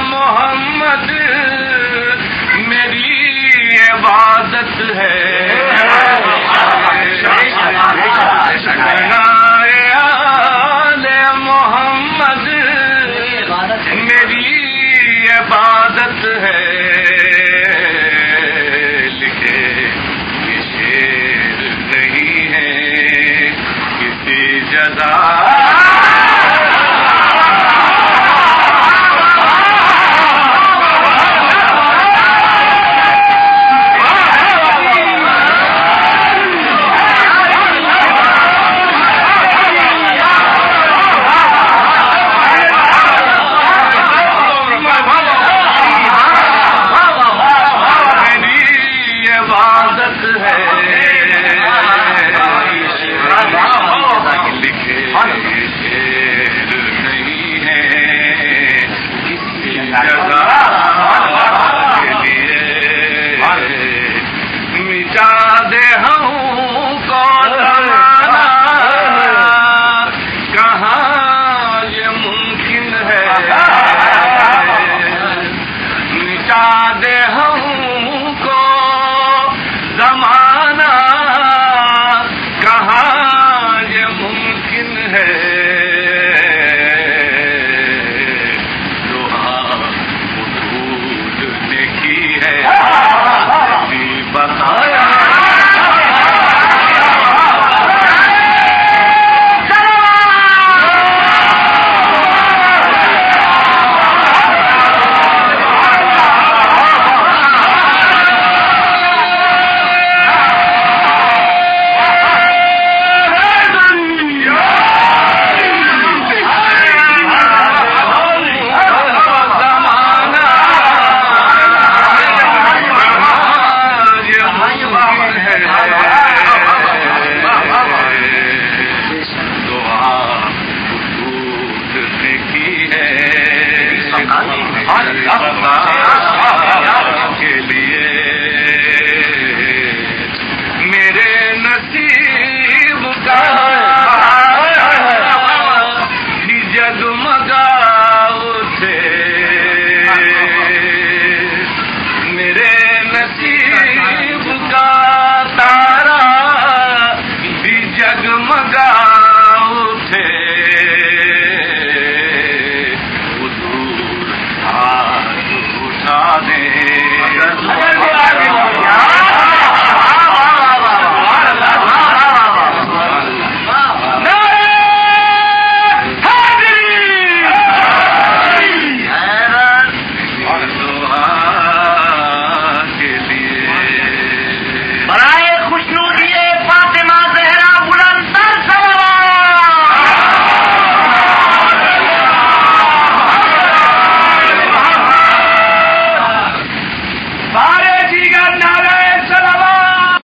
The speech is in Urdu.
محمد میری عبادت ہے جزاء